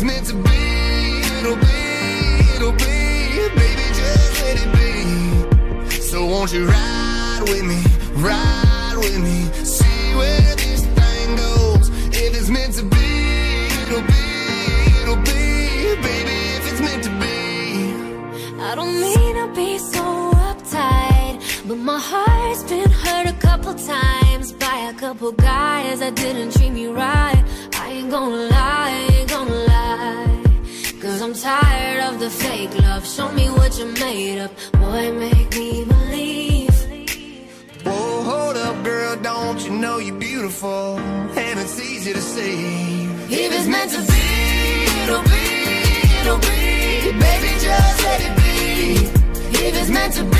It's meant to be, it'll be, it'll be. Baby, just let it be. So won't you ride with me, ride with me, see where this thing goes. If it's meant to be, it'll be, it'll be. Baby, if it's meant to be. I don't mean to be so uptight, but my heart's been hurt a couple times by a couple guys that didn't treat me right. I ain't gonna lie, I ain't gonna lie. Cause I'm tired of the fake love. Show me what you're made of. Boy, make me believe. Whoa, hold up, girl, don't you know you're beautiful? And it's easy to see. If it's meant to be, it'll be, it'll be. Baby, just let it be. If it's meant to be,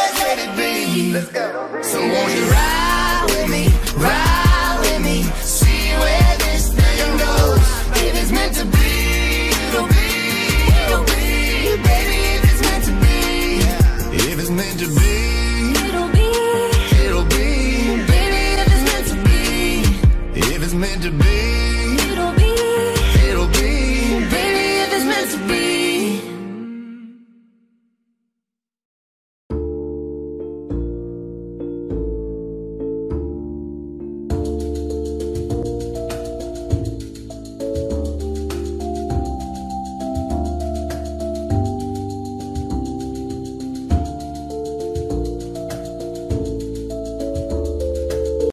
Let's go. So won't you ride with me, ride with me, see where this thing goes. If it's meant to be, it'll be, it'll be, baby. If it's meant to be, if it's meant to be. It'll be, it'll be, baby, if it's meant to be, if it's meant to be.